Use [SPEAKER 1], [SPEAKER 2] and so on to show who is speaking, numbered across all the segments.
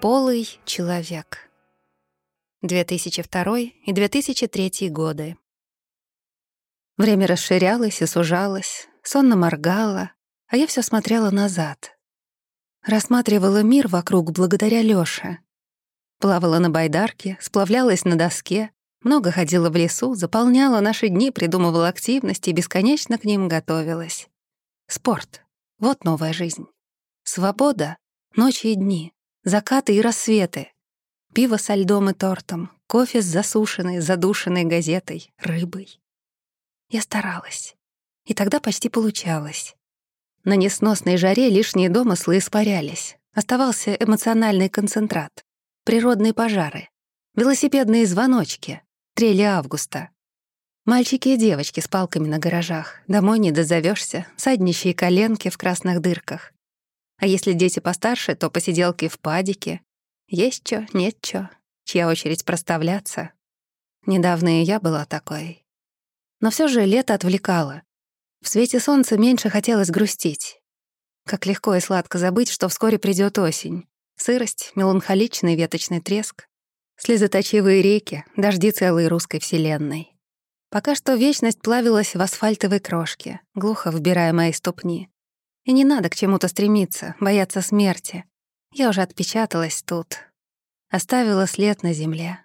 [SPEAKER 1] Полый человек. 2002 и 2003 годы. Время расширялось и сужалось, сонно моргало, а я все смотрела назад. Рассматривала мир вокруг благодаря Лёше. Плавала на байдарке, сплавлялась на доске, много ходила в лесу, заполняла наши дни, придумывала активности и бесконечно к ним готовилась. Спорт — вот новая жизнь. Свобода — ночи и дни, закаты и рассветы. Пиво со льдом и тортом, кофе с засушенной, задушенной газетой, рыбой. Я старалась. И тогда почти получалось. На несносной жаре лишние домыслы испарялись. Оставался эмоциональный концентрат, природные пожары, велосипедные звоночки, трели августа. Мальчики и девочки с палками на гаражах. Домой не дозовешься, саднищие коленки в красных дырках. А если дети постарше, то посиделки в падике. Есть чё, нет чё. Чья очередь проставляться? Недавно и я была такой. Но все же лето отвлекало. В свете солнца меньше хотелось грустить. Как легко и сладко забыть, что вскоре придет осень. Сырость, меланхоличный веточный треск, слезоточивые реки, дожди целой русской вселенной. Пока что вечность плавилась в асфальтовой крошке, глухо вбирая мои ступни. И не надо к чему-то стремиться, бояться смерти. Я уже отпечаталась тут. Оставила след на земле.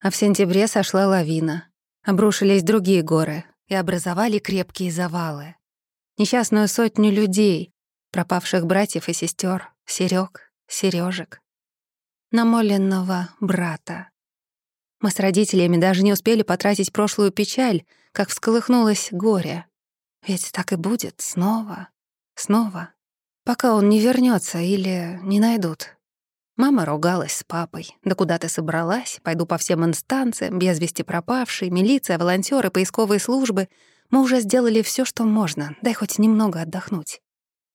[SPEAKER 1] А в сентябре сошла лавина. Обрушились другие горы и образовали крепкие завалы. Несчастную сотню людей, пропавших братьев и сестер, Серег, Сережек, намоленного брата. Мы с родителями даже не успели потратить прошлую печаль, как всколыхнулось горе. Ведь так и будет снова, снова, пока он не вернется или не найдут. Мама ругалась с папой. «Да куда ты собралась? Пойду по всем инстанциям, без вести пропавшие, милиция, волонтеры, поисковые службы. Мы уже сделали все, что можно, дай хоть немного отдохнуть».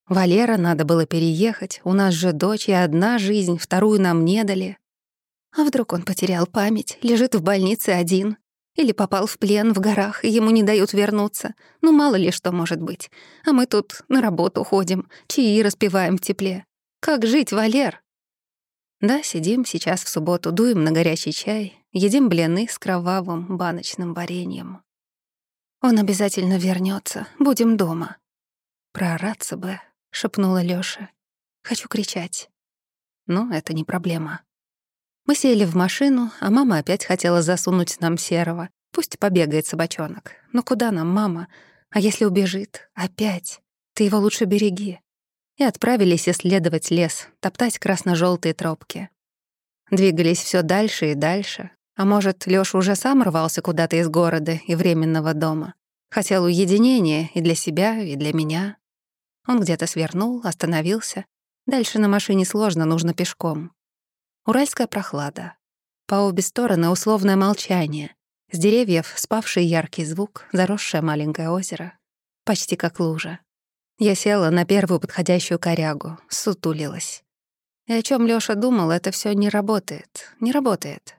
[SPEAKER 1] Валера надо было переехать, у нас же дочь и одна жизнь, вторую нам не дали. А вдруг он потерял память, лежит в больнице один? Или попал в плен в горах, и ему не дают вернуться. Ну, мало ли что может быть. А мы тут на работу ходим, чаи распиваем в тепле. Как жить, Валер? Да, сидим сейчас в субботу, дуем на горячий чай, едим блины с кровавым баночным вареньем. Он обязательно вернется, будем дома. Проораться бы, шепнула Лёша. Хочу кричать. Но это не проблема. Мы сели в машину, а мама опять хотела засунуть нам серого. Пусть побегает собачонок. Но куда нам, мама? А если убежит? Опять? Ты его лучше береги. И отправились исследовать лес, топтать красно желтые тропки. Двигались все дальше и дальше. А может, Лёша уже сам рвался куда-то из города и временного дома. Хотел уединения и для себя, и для меня. Он где-то свернул, остановился. Дальше на машине сложно, нужно пешком. Уральская прохлада. По обе стороны условное молчание. С деревьев спавший яркий звук, заросшее маленькое озеро. Почти как лужа. Я села на первую подходящую корягу, сутулилась. И о чем Лёша думал, это все не работает, не работает.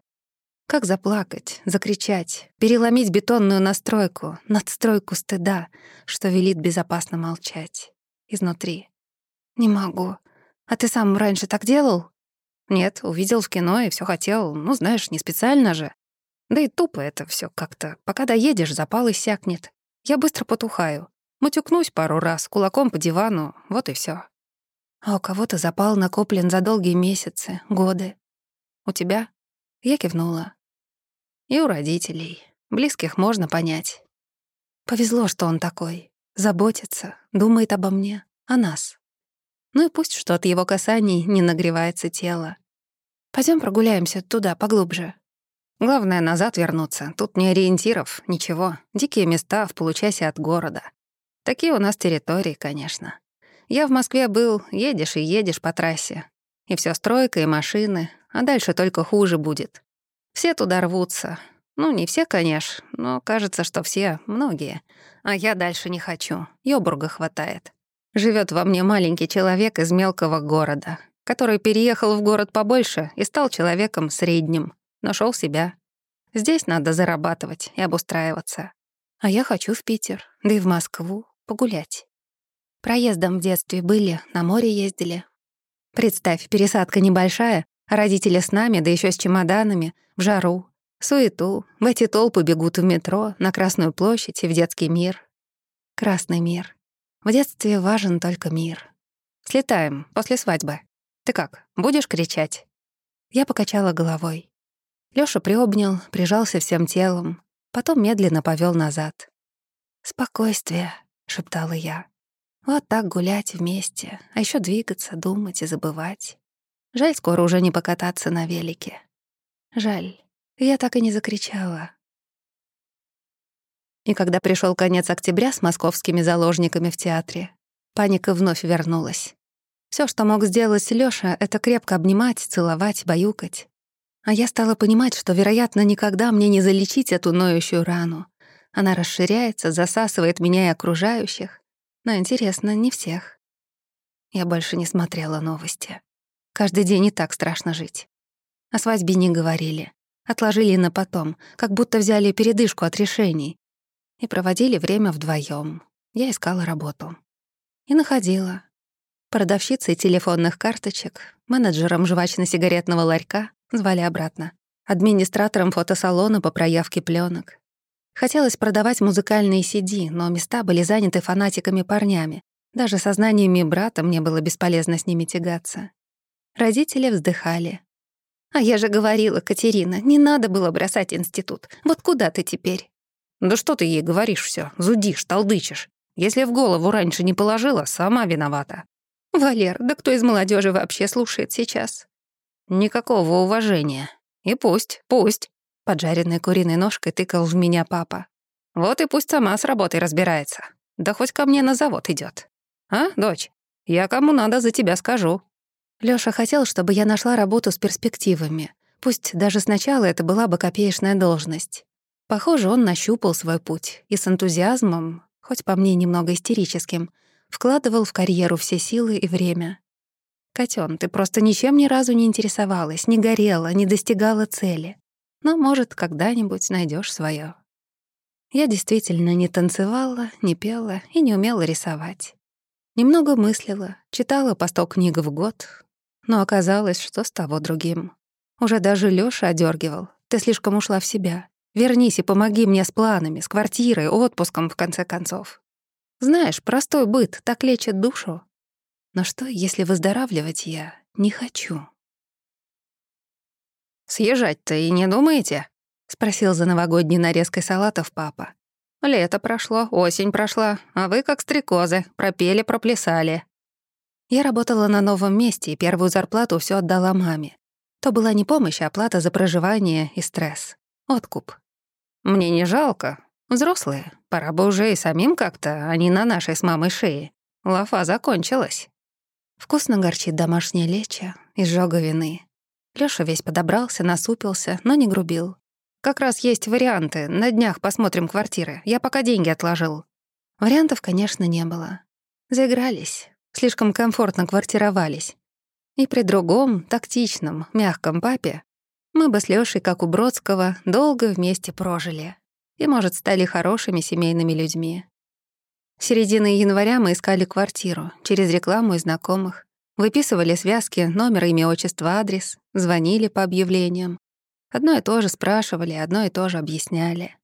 [SPEAKER 1] Как заплакать, закричать, переломить бетонную настройку, надстройку стыда, что велит безопасно молчать. Изнутри. «Не могу. А ты сам раньше так делал?» Нет, увидел в кино и все хотел, ну, знаешь, не специально же. Да и тупо это все как-то. Пока доедешь, запал иссякнет. Я быстро потухаю. Матюкнусь пару раз, кулаком по дивану, вот и все. А у кого-то запал накоплен за долгие месяцы, годы. У тебя? Я кивнула. И у родителей. Близких можно понять. Повезло, что он такой. Заботится, думает обо мне, о нас. Ну и пусть что от его касаний не нагревается тело. Пойдем прогуляемся туда, поглубже. Главное, назад вернуться. Тут не ориентиров, ничего. Дикие места в получасе от города. Такие у нас территории, конечно. Я в Москве был, едешь и едешь по трассе. И все стройка, и машины, а дальше только хуже будет. Все туда рвутся. Ну, не все, конечно, но кажется, что все, многие. А я дальше не хочу, ёбурга хватает. Живет во мне маленький человек из мелкого города, который переехал в город побольше и стал человеком средним, нашел себя. Здесь надо зарабатывать и обустраиваться. А я хочу в Питер, да и в Москву погулять. Проездом в детстве были, на море ездили. Представь, пересадка небольшая, родители с нами, да еще с чемоданами, в жару, суету, в эти толпы бегут в метро, на Красную площадь и в детский мир. Красный мир. В детстве важен только мир. Слетаем после свадьбы. Ты как, будешь кричать?» Я покачала головой. Лёша приобнял, прижался всем телом, потом медленно повёл назад. «Спокойствие», — шептала я. «Вот так гулять вместе, а ещё двигаться, думать и забывать. Жаль, скоро уже не покататься на велике. Жаль, я так и не закричала». И когда пришёл конец октября с московскими заложниками в театре, паника вновь вернулась. Всё, что мог сделать Лёша, это крепко обнимать, целовать, баюкать. А я стала понимать, что, вероятно, никогда мне не залечить эту ноющую рану, она расширяется, засасывает меня и окружающих. Но интересно, не всех. Я больше не смотрела новости. Каждый день не так страшно жить. О свадьбе не говорили. Отложили на потом, как будто взяли передышку от решений. И проводили время вдвоем. Я искала работу. И находила. Продавщицей телефонных карточек, менеджером жвачно-сигаретного ларька звали обратно, администратором фотосалона по проявке пленок, Хотелось продавать музыкальные CD, но места были заняты фанатиками-парнями. Даже со знаниями брата мне было бесполезно с ними тягаться. Родители вздыхали. «А я же говорила, Катерина, не надо было бросать институт. Вот куда ты теперь?» «Да что ты ей говоришь все, зудишь, толдычишь. Если в голову раньше не положила, сама виновата». «Валер, да кто из молодежи вообще слушает сейчас?» «Никакого уважения. И пусть, пусть. Поджаренной куриной ножкой тыкал в меня папа. Вот и пусть сама с работой разбирается. Да хоть ко мне на завод идет. А, дочь? Я кому надо за тебя скажу. Лёша хотел, чтобы я нашла работу с перспективами. Пусть даже сначала это была бы копеечная должность. Похоже, он нащупал свой путь и с энтузиазмом, хоть по мне немного истерическим, вкладывал в карьеру все силы и время. «Котён, ты просто ничем ни разу не интересовалась, не горела, не достигала цели но, может, когда-нибудь найдешь свое. Я действительно не танцевала, не пела и не умела рисовать. Немного мыслила, читала по сто книг в год, но оказалось, что с того другим. Уже даже Лёша одергивал. Ты слишком ушла в себя. Вернись и помоги мне с планами, с квартирой, отпуском, в конце концов. Знаешь, простой быт так лечит душу. Но что, если выздоравливать я не хочу? «Съезжать-то и не думаете?» — спросил за новогодней нарезкой салатов папа. «Лето прошло, осень прошла, а вы, как стрекозы, пропели, проплясали». Я работала на новом месте и первую зарплату все отдала маме. То была не помощь, а оплата за проживание и стресс. Откуп. Мне не жалко. Взрослые. Пора бы уже и самим как-то, а не на нашей с мамой шее. Лафа закончилась. Вкусно горчит домашняя леча, изжога вины. Лёша весь подобрался, насупился, но не грубил. «Как раз есть варианты. На днях посмотрим квартиры. Я пока деньги отложил». Вариантов, конечно, не было. Заигрались. Слишком комфортно квартировались. И при другом, тактичном, мягком папе мы бы с Лёшей, как у Бродского, долго вместе прожили. И, может, стали хорошими семейными людьми. В середине января мы искали квартиру через рекламу и знакомых. Выписывали связки, номер, имя, отчество, адрес, звонили по объявлениям. Одно и то же спрашивали, одно и то же объясняли.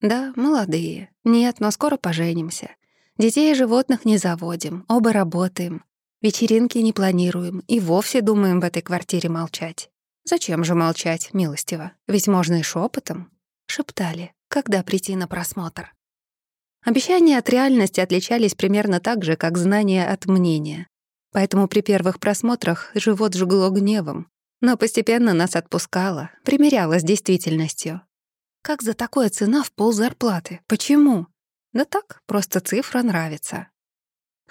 [SPEAKER 1] Да, молодые. Нет, но скоро поженимся. Детей и животных не заводим, оба работаем. Вечеринки не планируем и вовсе думаем в этой квартире молчать. Зачем же молчать, милостиво? Ведь можно и шепотом. Шептали, когда прийти на просмотр. Обещания от реальности отличались примерно так же, как знания от мнения. Поэтому при первых просмотрах живот жгло гневом, но постепенно нас отпускало, примеряло с действительностью. Как за такое цена в пол зарплаты? Почему? Да так, просто цифра нравится.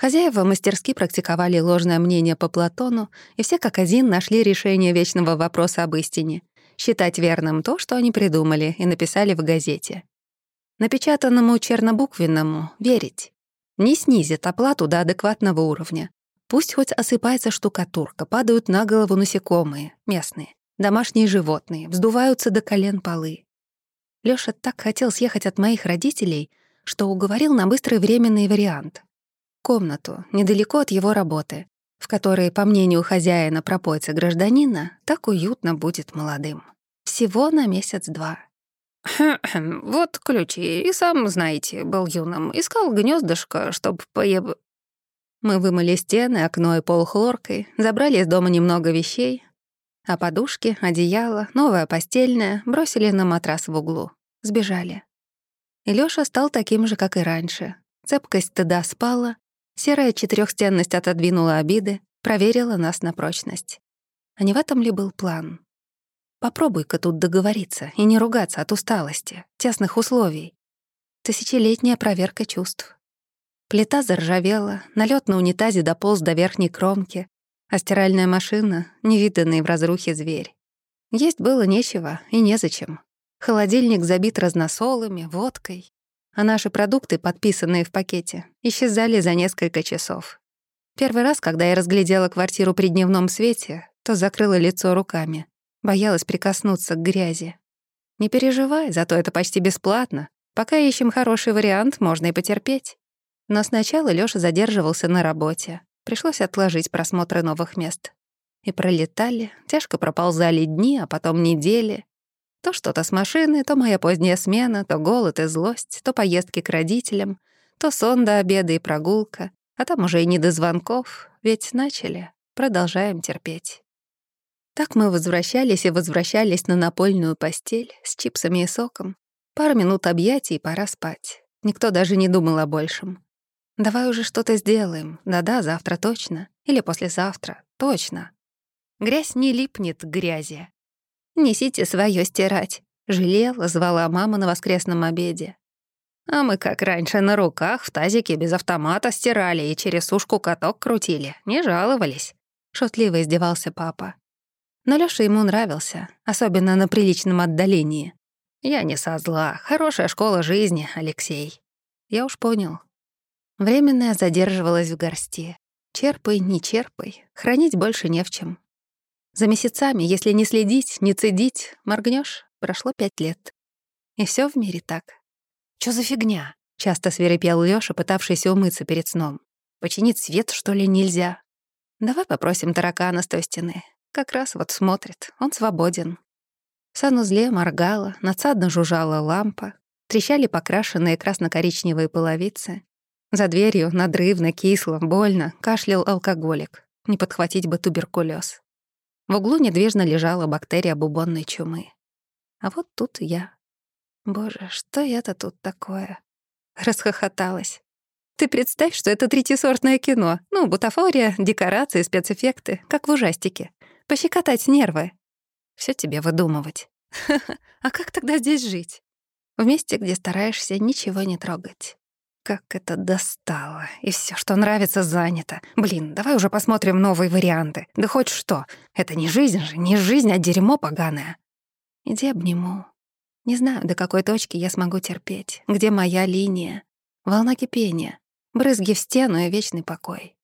[SPEAKER 1] Хозяева мастерски практиковали ложное мнение по Платону, и все как один нашли решение вечного вопроса об истине — считать верным то, что они придумали и написали в газете. Напечатанному чернобуквенному — верить. Не снизит оплату до адекватного уровня, Пусть хоть осыпается штукатурка, падают на голову насекомые, местные, домашние животные, вздуваются до колен полы. Лёша так хотел съехать от моих родителей, что уговорил на быстрый временный вариант. Комнату, недалеко от его работы. в которой, по мнению хозяина пропойца гражданина, так уютно будет молодым. Всего на месяц-два.
[SPEAKER 2] «Вот ключи, и сам, знаете, был юным. Искал гнездышко, чтоб поеб...»
[SPEAKER 1] Мы вымыли стены, окно и пол хлоркой, забрали из дома немного вещей, а подушки, одеяло, новая постельная бросили на матрас в углу. Сбежали. И Лёша стал таким же, как и раньше. Цепкость стыда спала, серая четырехстенность отодвинула обиды, проверила нас на прочность. А не в этом ли был план? Попробуй-ка тут договориться и не ругаться от усталости, тесных условий. Тысячелетняя проверка чувств. Плита заржавела, налет на унитазе дополз до верхней кромки, а стиральная машина — невиданный в разрухе зверь. Есть было нечего и незачем. Холодильник забит разносолами, водкой, а наши продукты, подписанные в пакете, исчезали за несколько часов. Первый раз, когда я разглядела квартиру при дневном свете, то закрыла лицо руками. Боялась прикоснуться к грязи. Не переживай, зато это почти бесплатно. Пока ищем хороший вариант, можно и потерпеть. Но сначала Лёша задерживался на работе. Пришлось отложить просмотры новых мест. И пролетали, тяжко проползали дни, а потом недели. То что-то с машины, то моя поздняя смена, то голод и злость, то поездки к родителям, то сон до обеда и прогулка, а там уже и не до звонков, ведь начали, продолжаем терпеть. Так мы возвращались и возвращались на напольную постель с чипсами и соком. Пару минут объятий, и пора спать. Никто даже не думал о большем. Давай уже что-то сделаем. Да-да, завтра точно. Или послезавтра. Точно. Грязь не липнет к грязи. «Несите свое стирать», — жалела, звала мама на воскресном обеде. А мы, как раньше, на руках в тазике без автомата стирали и через сушку каток крутили, не жаловались. Шутливо издевался папа. Но Лёша ему нравился, особенно на приличном отдалении. «Я не со зла. Хорошая школа жизни, Алексей». Я уж понял, Временная задерживалась в горсти. Черпай, не черпай, хранить больше не в чем. За месяцами, если не следить, не цедить, моргнешь, прошло пять лет. И все в мире так. «Чё за фигня?» — часто свирепел Лёша, пытавшийся умыться перед сном. «Починить свет, что ли, нельзя?» «Давай попросим таракана с той стены. Как раз вот смотрит, он свободен». В санузле моргала, надсадно жужжала лампа, трещали покрашенные красно-коричневые половицы, за дверью надрывно, кисло, больно кашлял алкоголик. Не подхватить бы туберкулез. В углу недвижно лежала бактерия бубонной чумы. А вот тут я. Боже, что это тут такое? Расхохоталась. Ты представь, что это третьесортное кино. Ну, бутафория, декорации, спецэффекты, как в ужастике. Пощекотать нервы. Все тебе выдумывать. А как тогда здесь жить? В месте, где стараешься ничего не трогать. Как это достало. И все, что нравится, занято. Блин, давай уже посмотрим новые варианты. Да хоть что. Это не жизнь же, не жизнь, а дерьмо поганое. Иди обниму. Не знаю, до какой точки я смогу терпеть. Где моя линия? Волна кипения. Брызги в стену и вечный покой.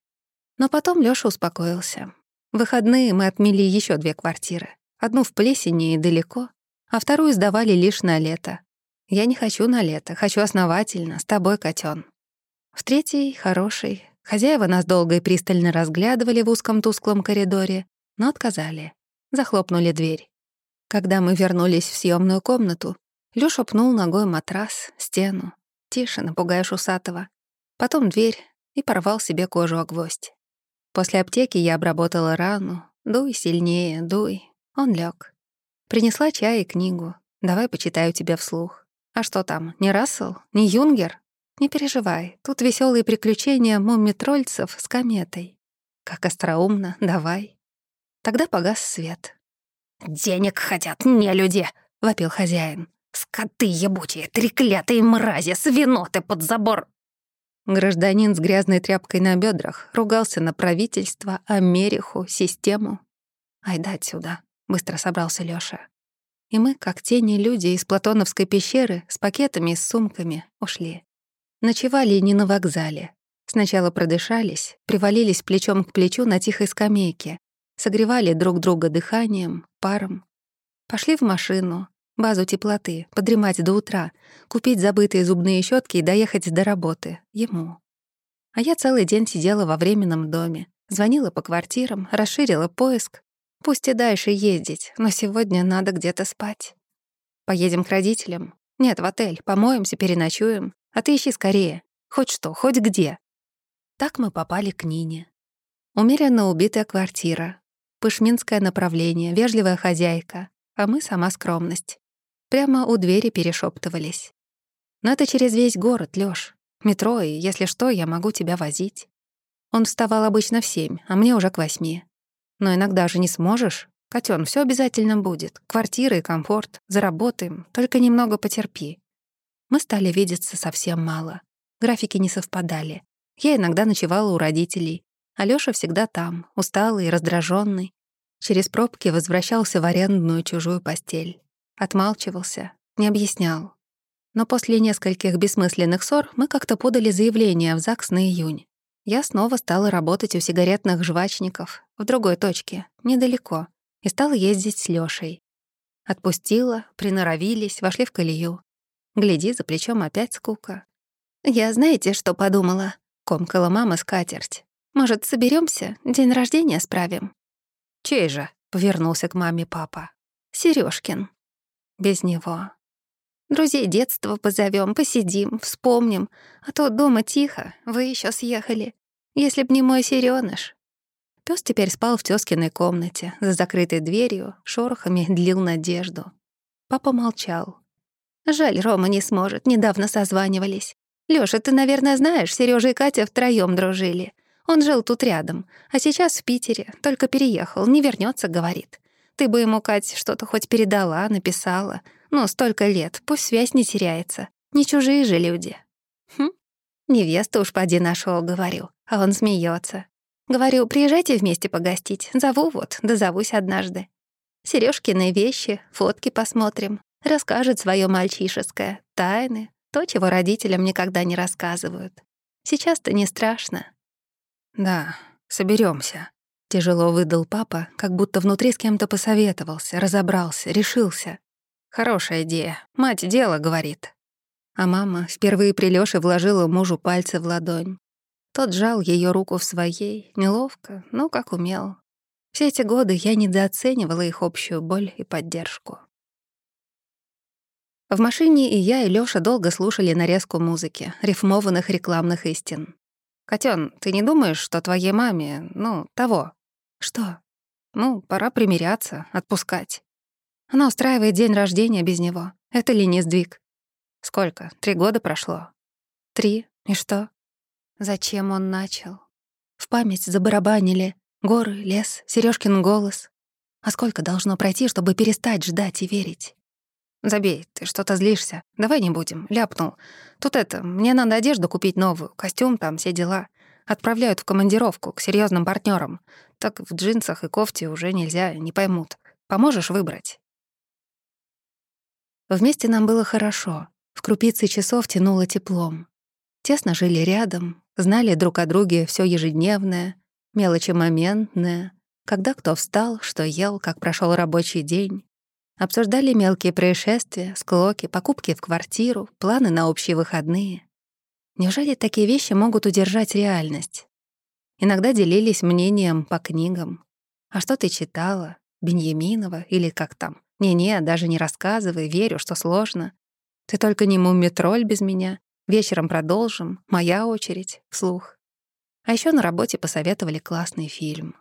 [SPEAKER 1] Но потом Лёша успокоился. В выходные мы отмели еще две квартиры. Одну в Плесени и далеко, а вторую сдавали лишь на лето. Я не хочу на лето, хочу основательно, с тобой, котён. В третьей, хороший, хозяева нас долго и пристально разглядывали в узком тусклом коридоре, но отказали. Захлопнули дверь. Когда мы вернулись в съемную комнату, Лёша пнул ногой матрас, стену. Тише, напугаешь усатого. Потом дверь и порвал себе кожу о гвоздь. После аптеки я обработала рану. Дуй сильнее, дуй. Он лег. Принесла чай и книгу. Давай почитаю тебе вслух. А что там, не Рассел? Не Юнгер? Не переживай, тут веселые приключения мумитрольцев с кометой. Как остроумно, давай. Тогда погас свет.
[SPEAKER 2] «Денег хотят, не люди!» — вопил хозяин. «Скоты ебучие, треклятые мрази, свиноты под забор!»
[SPEAKER 1] Гражданин с грязной тряпкой на бедрах ругался на правительство, Америху, систему. «Айда отсюда», — быстро собрался Лёша. И мы, как тени люди из Платоновской пещеры, с пакетами и с сумками, ушли. Ночевали не на вокзале. Сначала продышались, привалились плечом к плечу на тихой скамейке, согревали друг друга дыханием, паром. Пошли в машину, базу теплоты, подремать до утра, купить забытые зубные щетки и доехать до работы, ему. А я целый день сидела во временном доме, Звонила по квартирам, расширила поиск. Пусть и дальше ездить, но сегодня надо где-то спать. Поедем к родителям? Нет, в отель. Помоемся, переночуем. А ты ищи скорее. Хоть что, хоть где. Так мы попали к Нине. Умеренно убитая квартира. Пышминское направление, вежливая хозяйка. А мы сама скромность. Прямо у двери перешептывались. Но это через весь город, Лёш. Метро, и если что, я могу тебя возить. Он вставал обычно в семь, а мне уже к восьми. Но иногда же не сможешь. Котён, всё обязательно будет. Квартира и комфорт. Заработаем. Только немного потерпи. Мы стали видеться совсем мало. Графики не совпадали. Я иногда ночевала у родителей. Алёша всегда там, усталый и раздражённый. Через пробки возвращался в арендную чужую постель. Отмалчивался, не объяснял. Но после нескольких бессмысленных ссор мы как-то подали заявление в ЗАГС на июнь. Я снова стала работать у сигаретных жвачников в другой точке, недалеко, и стала ездить с Лёшей. Отпустила, приноровились, вошли в колею. Гляди, за плечом опять скука. «Я знаете, что подумала?» — комкала мама скатерть. «Может, соберемся, день рождения справим?»
[SPEAKER 2] «Чей же?» — повернулся к маме папа.
[SPEAKER 1] Сережкин. Без него. Друзей детства позовем, посидим, вспомним. А то дома тихо, вы еще съехали. Если б не мой Серёныш. Пёс теперь спал в тёскиной комнате, за закрытой дверью, шорохами длил надежду. Папа молчал. Жаль, Рома не сможет, недавно созванивались. Лёша, ты, наверное, знаешь, Серёжа и Катя втроём дружили. Он жил тут рядом, а сейчас в Питере, только переехал, не вернётся, говорит. Ты бы ему, Кать, что-то хоть передала, написала. Ну, столько лет, пусть связь не теряется. Не чужие же люди. Хм, невесту уж поди нашел, говорю, а он смеется. Говорю, приезжайте вместе погостить, зову вот, да зовусь однажды. Сережкины вещи, фотки посмотрим. Расскажет свое мальчишеское, тайны, то, чего родителям никогда не рассказывают. Сейчас-то не страшно.
[SPEAKER 2] Да, соберемся. Тяжело выдал папа, как будто внутри с кем-то посоветовался, разобрался, решился. Хорошая идея. Мать дело говорит. А мама впервые при Лёше вложила мужу пальцы в ладонь. Тот жал ее руку в своей, неловко, но как умел. Все эти годы я недооценивала их общую боль и поддержку. В машине и я, и Лёша долго слушали нарезку музыки, рифмованных рекламных истин. «Котён, ты не думаешь, что твоей маме, ну, того?» «Что?» «Ну, пора примиряться, отпускать». Она устраивает день рождения без него. Это ли не сдвиг? Сколько? Три года прошло? Три. И что? Зачем он начал? В память забарабанили. Горы, лес, Серёжкин голос. А сколько должно пройти, чтобы перестать ждать и верить? Забей, ты что-то злишься. Давай не будем. Ляпнул. Тут это, мне надо одежду купить новую, костюм там, все дела. Отправляют в командировку к серьезным партнерам. Так в джинсах и кофте уже нельзя, не поймут. Поможешь выбрать? Вместе нам было хорошо. В крупице часов тянуло теплом. Тесно жили рядом, знали друг о друге все ежедневное, мелочи моментное, когда кто встал, что ел, как прошел рабочий день. Обсуждали мелкие происшествия, склоки, покупки в квартиру, планы на общие выходные. Неужели такие вещи могут удержать реальность? Иногда делились мнением по книгам. А что ты читала? Беньяминова или как там? «Не-не, даже не рассказывай, верю, что сложно. Ты только не мумитроль без меня. Вечером продолжим. Моя очередь. Вслух». А еще на работе посоветовали классный фильм.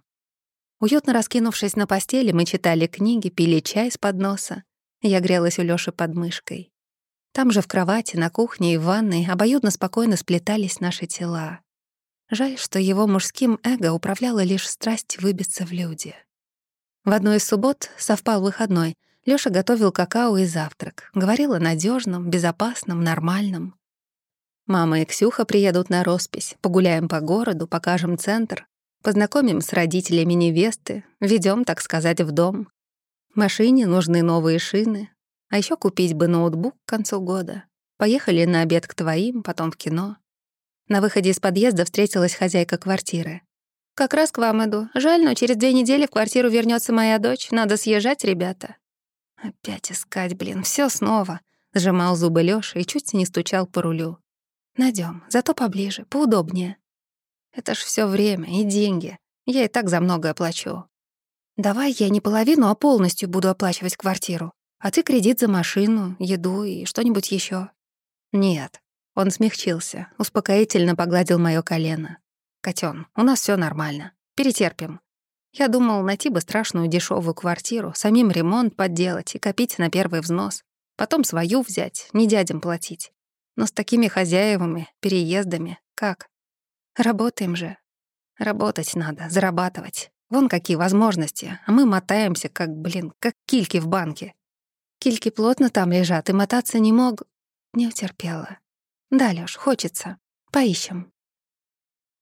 [SPEAKER 2] Уютно раскинувшись на постели, мы читали книги, пили чай с подноса. Я грелась у Лёши под мышкой. Там же в кровати, на кухне и в ванной обоюдно спокойно сплетались наши тела. Жаль, что его мужским эго управляло лишь страсть выбиться в люди. В одну из суббот совпал выходной. Лёша готовил какао и завтрак. Говорил о надёжном, безопасном, нормальном. Мама и Ксюха приедут на роспись. Погуляем по городу, покажем центр. Познакомим с родителями невесты. Ведём, так сказать, в дом. Машине нужны новые шины. А ещё купить бы ноутбук к концу года. Поехали на обед к твоим, потом в кино. На выходе из подъезда встретилась хозяйка квартиры. «Как раз к вам иду. Жаль, но через две недели в квартиру вернется моя дочь. Надо съезжать, ребята». «Опять искать, блин, все снова», — сжимал зубы Лёша и чуть не стучал по рулю. Найдем, зато поближе, поудобнее». «Это ж все время и деньги.
[SPEAKER 1] Я и так за многое плачу.
[SPEAKER 2] Давай я не половину, а полностью буду оплачивать квартиру. А ты кредит за машину, еду и что-нибудь еще.
[SPEAKER 1] Нет. Он смягчился, успокоительно погладил моё колено. Котён, у нас всё нормально. Перетерпим. Я думал найти бы страшную дешевую квартиру, самим ремонт подделать и копить на первый взнос. Потом свою взять, не дядям платить. Но с такими хозяевами, переездами, как? Работаем же. Работать надо, зарабатывать. Вон какие возможности, а мы мотаемся, как, блин, как кильки в банке. Кильки плотно там лежат и мотаться не мог. Не утерпела. Да, Лёш, хочется. Поищем.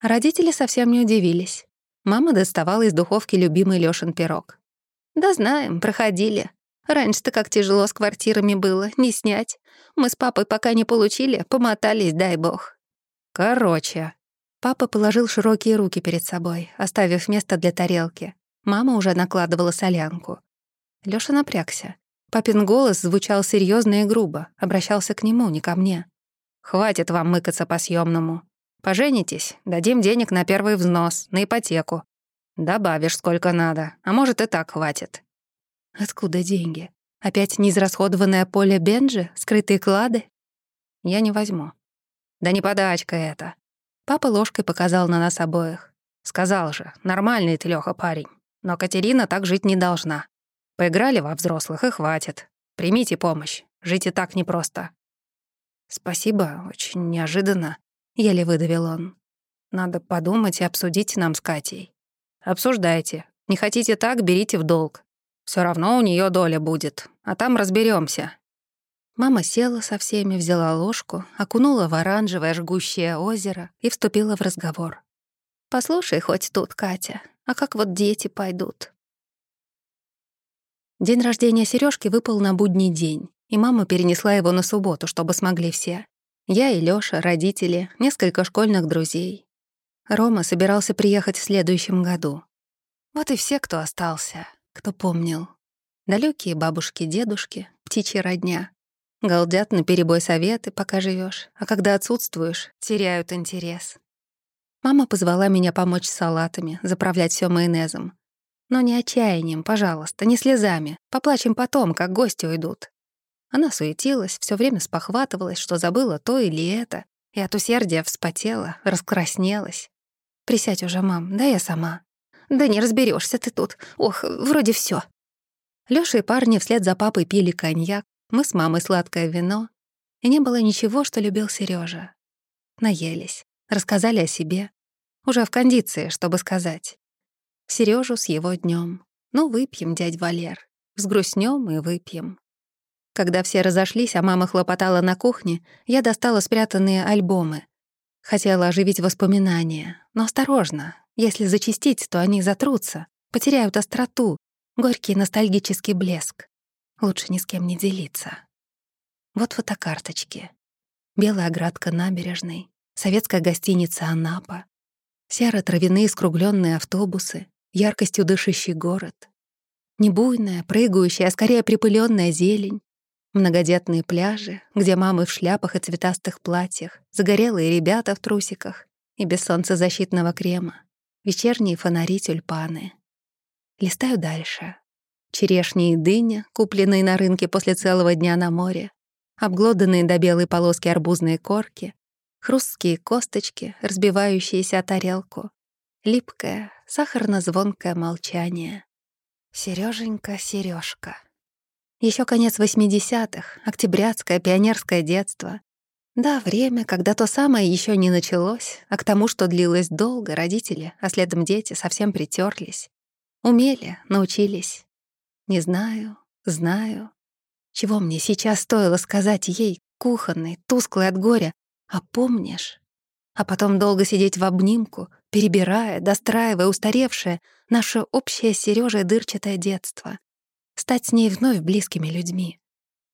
[SPEAKER 1] Родители совсем не удивились. Мама доставала из духовки любимый Лёшин пирог. «Да знаем, проходили. Раньше-то как тяжело с квартирами было, не снять. Мы с папой пока не получили, помотались, дай бог». «Короче». Папа положил широкие руки перед собой, оставив место для тарелки. Мама уже накладывала солянку. Лёша напрягся. Папин голос звучал серьезно и грубо, обращался к нему, не ко мне. «Хватит вам мыкаться по съемному. Поженитесь, дадим денег на первый взнос, на ипотеку. Добавишь сколько надо, а может и так хватит».
[SPEAKER 2] «Откуда деньги? Опять неизрасходованное поле Бенджи, скрытые клады?»
[SPEAKER 1] «Я не возьму». «Да не подачка это». Папа ложкой показал на нас обоих. Сказал же, нормальный ты, Лёха, парень. Но Катерина так жить не должна. Поиграли во взрослых и хватит. Примите помощь. Жить и так непросто.
[SPEAKER 2] Спасибо, очень неожиданно. Еле выдавил он.
[SPEAKER 1] Надо подумать и обсудить нам с Катей. Обсуждайте. Не хотите так, берите в долг. Все равно у нее доля будет, а там разберемся. Мама села со всеми, взяла ложку, окунула в оранжевое жгущее озеро и вступила в разговор. «Послушай хоть тут, Катя, а как вот дети пойдут?» День рождения Сережки выпал на будний день, и мама перенесла его на субботу, чтобы смогли все. Я и Лёша, родители, несколько школьных друзей. Рома собирался приехать в следующем году. Вот и все, кто остался, кто помнил. Далекие бабушки, дедушки, птичья родня. Галдят на перебой советы, пока живешь, а когда отсутствуешь, теряют интерес. Мама позвала меня помочь с салатами, заправлять все майонезом. Но не отчаянием, пожалуйста, не слезами. Поплачем потом, как гости уйдут. Она суетилась, все время спохватывалась, что забыла то или это, и от усердия вспотела, раскраснелась. «Присядь уже, мам, да я сама». «Да не разберешься ты тут. Ох, вроде все. Лёша и парни вслед за папой пили коньяк, мы с мамой сладкое вино, и не было ничего, что любил Сережа. Наелись, рассказали о себе, уже в кондиции, чтобы сказать. Сережу с его днем. Ну, выпьем, дядь Валер. Сгрустнем и выпьем. Когда все разошлись, а мама хлопотала на кухне, я достала спрятанные альбомы. Хотела оживить воспоминания, но осторожно. Если зачистить, то они затрутся, потеряют остроту, горький ностальгический блеск. Лучше ни с кем не делиться. Вот фотокарточки. Белая оградка набережной, советская гостиница «Анапа», серо-травяные скругленные автобусы, яркостью дышащий город. Не буйная, прыгающая, а скорее припыленная зелень, Многодетные пляжи, где мамы в шляпах и цветастых платьях, загорелые ребята в трусиках и без солнцезащитного крема, вечерние фонари тюльпаны. Листаю дальше. Черешни и дыня, купленные на рынке после целого дня на море, обглоданные до белой полоски арбузные корки, хрусткие косточки, разбивающиеся о тарелку, липкое, сахарно-звонкое молчание. Сереженька, Сережка. Еще конец 80-х, октябрятское, пионерское детство. Да, время, когда то самое еще не началось, а к тому, что длилось долго, родители, а следом дети совсем притерлись. Умели, научились. Не знаю, знаю. Чего мне сейчас стоило сказать ей, кухонной, тусклой от горя, а помнишь? А потом долго сидеть в обнимку, перебирая, достраивая устаревшее, наше общее Серёжей дырчатое детство стать с ней вновь близкими людьми.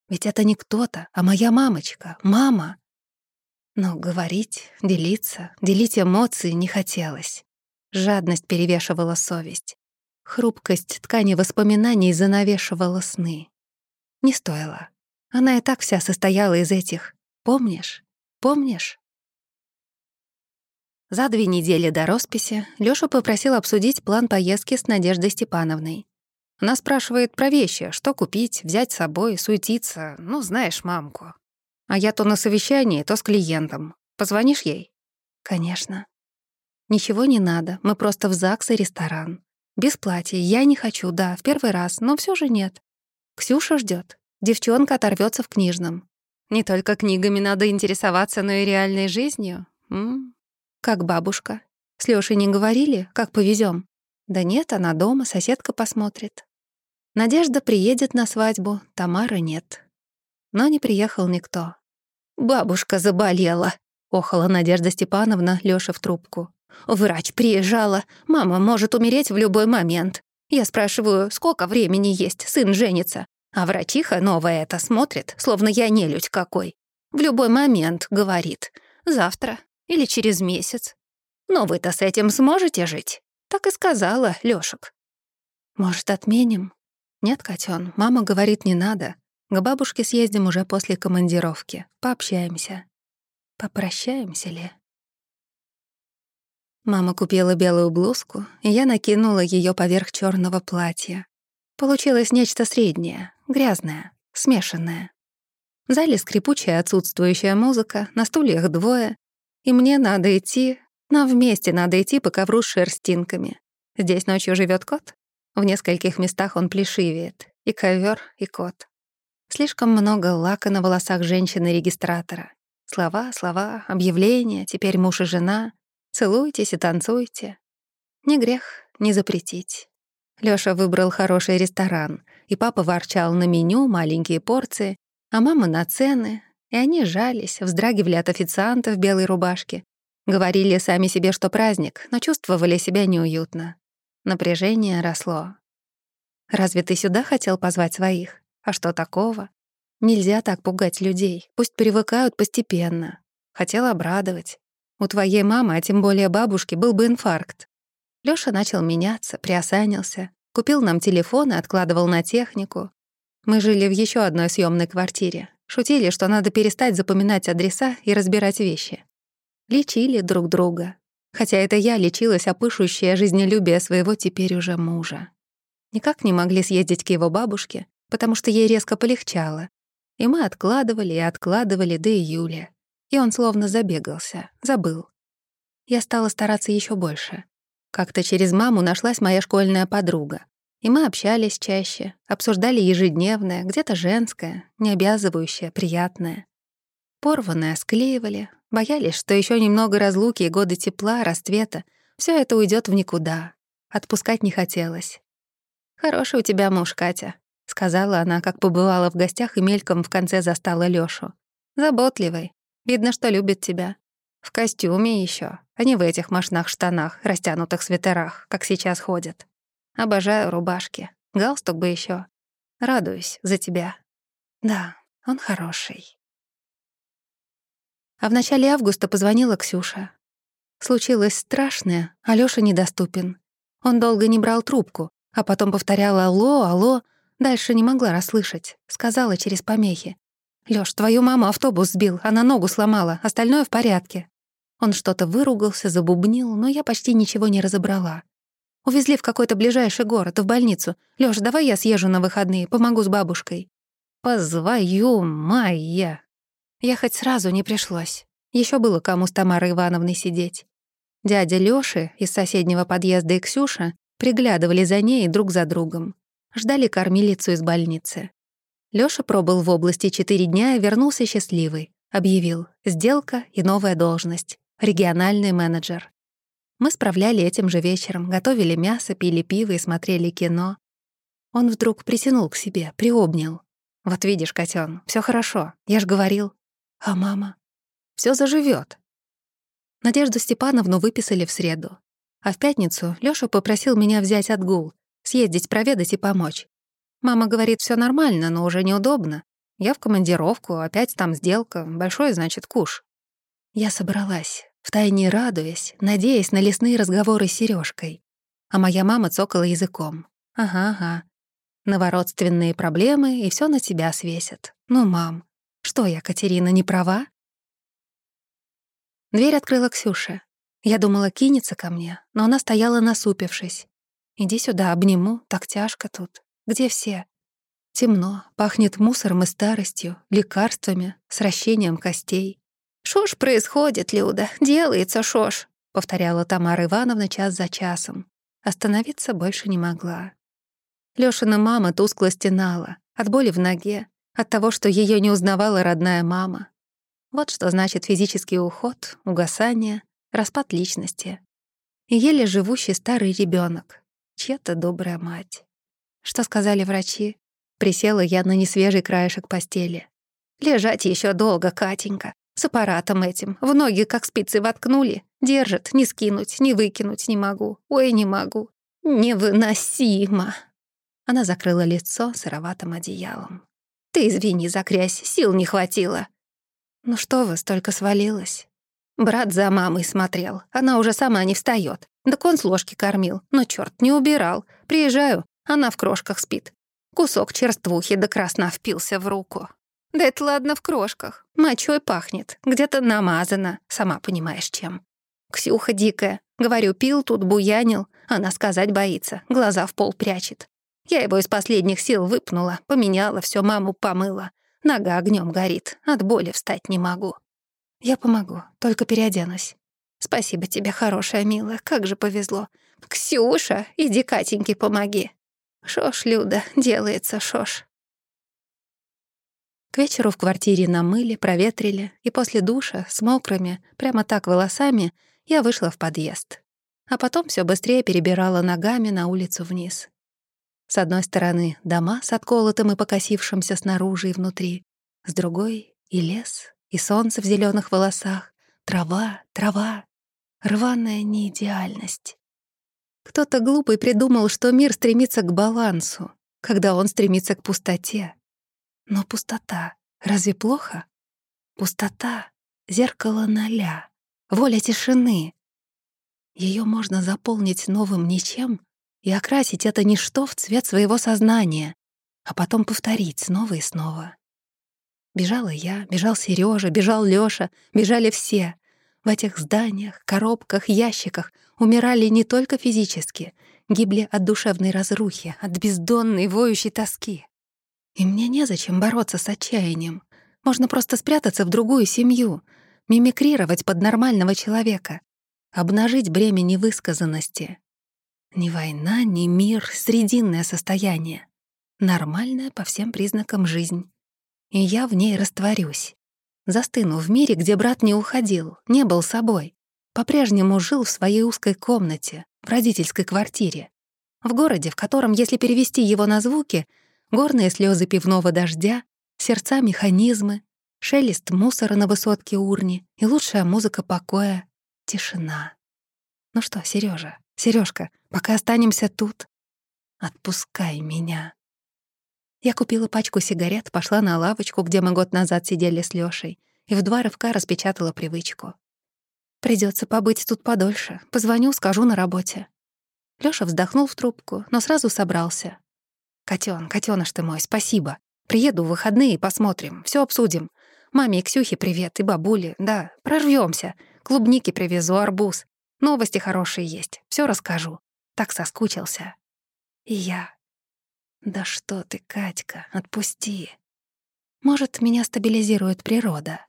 [SPEAKER 1] Ведь это не кто-то, а моя мамочка, мама. Но говорить, делиться, делить эмоции не хотелось. Жадность перевешивала совесть. Хрупкость ткани воспоминаний занавешивала сны. Не стоило. Она и так вся состояла из этих «помнишь? Помнишь?» За две недели до росписи Лёша попросил обсудить план поездки с Надеждой Степановной. Она спрашивает про вещи, что купить, взять с собой, суетиться, ну, знаешь, мамку. А я то на совещании, то с клиентом. Позвонишь ей?
[SPEAKER 2] Конечно. Ничего не надо, мы просто в ЗАГС и ресторан. Без платья, я не хочу, да, в первый раз, но все же нет. Ксюша ждет. Девчонка оторвется в книжном.
[SPEAKER 1] Не только книгами надо интересоваться, но и реальной жизнью. М?
[SPEAKER 2] Как бабушка. С Лёшей не говорили, как повезем? Да нет, она дома, соседка посмотрит. Надежда приедет на свадьбу, Тамары нет. Но не приехал никто. «Бабушка заболела», — охала Надежда Степановна, Лёша в трубку. «Врач приезжала. Мама может умереть в любой момент. Я спрашиваю, сколько времени есть, сын женится. А врачиха новая это смотрит, словно я нелюдь какой. В любой момент, говорит. Завтра или через месяц. Но вы-то с этим сможете жить? Так и сказала Лёшек.
[SPEAKER 1] Может, отменим? Нет, котён, мама говорит, не надо. К бабушке съездим уже после командировки. Пообщаемся. Попрощаемся ли? Мама купила белую блузку, и я накинула ее поверх черного платья. Получилось нечто среднее, грязное, смешанное. В зале скрипучая отсутствующая музыка, на стульях двое, и мне надо идти, нам вместе надо идти по ковру с шерстинками. Здесь ночью живет кот. В нескольких местах он плешивеет. И ковер, и кот. Слишком много лака на волосах женщины-регистратора. Слова, слова, объявления, теперь муж и жена. Целуйтесь и танцуйте. Не грех, не запретить. Лёша выбрал хороший ресторан, и папа ворчал на меню, маленькие порции, а мама на цены, и они жались, вздрагивали от официанта в белой рубашке. Говорили сами себе, что праздник, но чувствовали себя неуютно. Напряжение росло. «Разве ты сюда хотел позвать своих?» А что такого? Нельзя так пугать людей, пусть привыкают постепенно. Хотел обрадовать. У твоей мамы, а тем более бабушки, был бы инфаркт. Лёша начал меняться, приосанился, купил нам телефон и откладывал на технику. Мы жили в ещё одной съёмной квартире. Шутили, что надо перестать запоминать адреса и разбирать вещи. Лечили друг друга. Хотя это я лечилась опышущее жизнелюбие своего теперь уже мужа. Никак не могли съездить к его бабушке, потому что ей резко полегчало. И мы откладывали и откладывали до июля. И он словно забегался, забыл. Я стала стараться еще больше. Как-то через маму нашлась моя школьная подруга. И мы общались чаще, обсуждали ежедневное, где-то женское, необязывающее, приятное. Порванное склеивали, боялись, что еще немного разлуки и годы тепла, расцвета, все это уйдет в никуда. Отпускать не хотелось. «Хороший у тебя муж, Катя», сказала она, как побывала в гостях и мельком в конце застала Лёшу. Заботливый. Видно, что любит тебя. В костюме еще, а не в этих мошных штанах, растянутых свитерах, как сейчас ходят. Обожаю рубашки. Галстук бы еще. Радуюсь за тебя. Да, он хороший. А в начале августа позвонила Ксюша. Случилось страшное, а Лёша недоступен. Он долго не брал трубку, а потом повторял «Алло, алло», Дальше не могла расслышать. Сказала через помехи. «Лёш, твою маму автобус сбил, она ногу сломала, остальное в порядке». Он что-то выругался, забубнил, но я почти ничего не разобрала. Увезли в какой-то ближайший город, в больницу. «Лёш, давай я съезжу на выходные, помогу с бабушкой». «Позвою, Майя!» Ехать сразу не пришлось. Еще было кому с Тамарой Ивановной сидеть. Дядя Лёши из соседнего подъезда и Ксюша приглядывали за ней друг за другом. Ждали кормилицу из больницы. Лёша пробыл в области четыре дня и вернулся счастливый. Объявил «Сделка и новая должность. Региональный менеджер». Мы справляли этим же вечером, готовили мясо, пили пиво и смотрели кино. Он вдруг притянул к себе, приобнял. «Вот видишь, котён, всё хорошо, я ж говорил». «А мама?» «Всё заживёт». Надежду Степановну выписали в среду. А в пятницу Лёша попросил меня взять отгул, Съездить проведать и помочь. Мама говорит, все нормально, но уже неудобно. Я в командировку, опять там сделка, большой, значит, куш. Я собралась, втайне радуясь, надеясь на лесные разговоры с Сережкой. А моя мама цокала языком. Ага, ага. Новородственные проблемы, и все на тебя свесят. Ну, мам, что я, Катерина, не права? Дверь открыла Ксюша. Я думала, кинется ко мне, но она стояла насупившись. «Иди сюда, обниму, так тяжко тут. Где все?» Темно, пахнет мусором и старостью, лекарствами, сращением костей. «Шо ж происходит, Люда? Делается шо ж?» — повторяла Тамара Ивановна час за часом. Остановиться больше не могла. Лёшина мама тускло стенала, от боли в ноге, от того, что её не узнавала родная мама. Вот что значит физический уход, угасание, распад личности. И еле живущий старый ребёнок, чья-то добрая мать. Что сказали врачи? Присела я на несвежий краешек постели. «Лежать ещё долго, Катенька. С аппаратом этим. В ноги как спицы воткнули. Держит, не скинуть, не выкинуть не могу. Ой, не могу. Невыносимо!» Она закрыла лицо сыроватым одеялом. «Ты извини за грязь, сил не хватило». «Ну что вы, столько свалилось?» Брат за мамой смотрел. Она уже сама не встает. Да он с ложки кормил. Но черт не убирал. Приезжаю, она в крошках спит. Кусок черствухи до красна впился в руку. Да это ладно в крошках. Мочой пахнет. Где-то намазано. Сама понимаешь, чем. Ксюха дикая. Говорю, пил тут, буянил. Она сказать боится. Глаза в пол прячет. Я его из последних сил выпнула, поменяла, все маму помыла. Нога огнем горит, от боли встать не могу. Я помогу, только переоденусь. Спасибо тебе, хорошая, милая, как же повезло. Ксюша, иди Катеньке помоги. Шош, Люда, делается шош. К вечеру в квартире намыли, проветрили, и после душа с мокрыми, прямо так волосами, я вышла в подъезд. А потом все быстрее перебирала ногами на улицу вниз. С одной стороны — дома с отколотым и покосившимся снаружи и внутри, с другой — и лес, и солнце в зеленых волосах, трава, трава, рваная неидеальность. Кто-то глупый придумал, что мир стремится к балансу, когда он стремится к пустоте. Но пустота разве плохо? Пустота — зеркало ноля, воля тишины. Ее можно заполнить новым ничем и окрасить это ничто в цвет своего сознания, а потом повторить снова и снова. Бежала я, бежал Сережа, бежал Лёша, бежали все. В этих зданиях, коробках, ящиках умирали не только физически, гибли от душевной разрухи, от бездонной воющей тоски. И мне незачем бороться с отчаянием. Можно просто спрятаться в другую семью, мимикрировать под нормального человека, обнажить бремя невысказанности. Ни война, ни мир, срединное состояние. Нормальная по всем признакам жизнь. И я в ней растворюсь. Застыну в мире, где брат не уходил, не был собой. По-прежнему жил в своей узкой комнате, в родительской квартире. В городе, в котором, если перевести его на звуки, горные слезы пивного дождя, сердца механизмы, шелест мусора на высотке урни и лучшая музыка покоя — тишина. Ну что, Сережа, Сережка, пока останемся тут, отпускай меня. Я купила пачку сигарет, пошла на лавочку, где мы год назад сидели с Лёшей, и в два рывка распечатала привычку. Придется побыть тут подольше. Позвоню, скажу на работе. Лёша вздохнул в трубку, но сразу собрался. «Котён, котёныш ты мой, спасибо. Приеду в выходные и посмотрим, всё обсудим. Маме и Ксюхе привет, и бабуле. Да, прорвёмся. Клубники привезу, арбуз. Новости хорошие есть, всё расскажу. Так соскучился. И я. «Да что ты, Катька, отпусти!» Может, меня стабилизирует природа.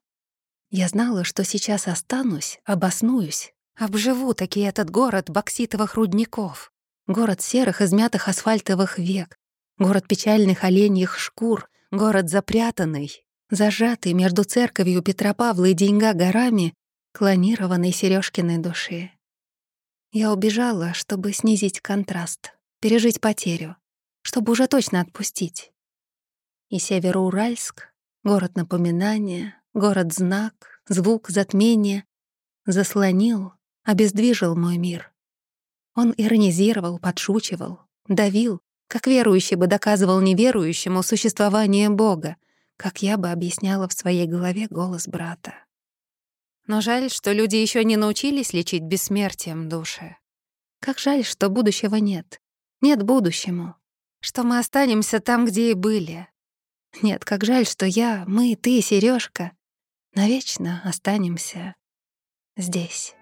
[SPEAKER 1] Я знала, что сейчас останусь, обоснуюсь, обживу таки этот город бокситовых рудников, город серых измятых асфальтовых век, город печальных оленьих шкур, город запрятанный, зажатый между церковью Петропавла и Деньга горами, клонированной Серёжкиной души. Я убежала, чтобы снизить контраст, пережить потерю, чтобы уже точно отпустить. И Североуральск, город напоминания, город-знак, звук затмения, заслонил, обездвижил мой мир. Он иронизировал, подшучивал, давил, как верующий бы доказывал неверующему существование Бога, как я бы объясняла в своей голове голос брата. Но жаль, что люди еще не научились лечить бессмертием души. Как жаль, что будущего нет. Нет будущему что мы останемся там, где и были. Нет, как жаль, что я, мы, ты, Сережка, навечно останемся здесь.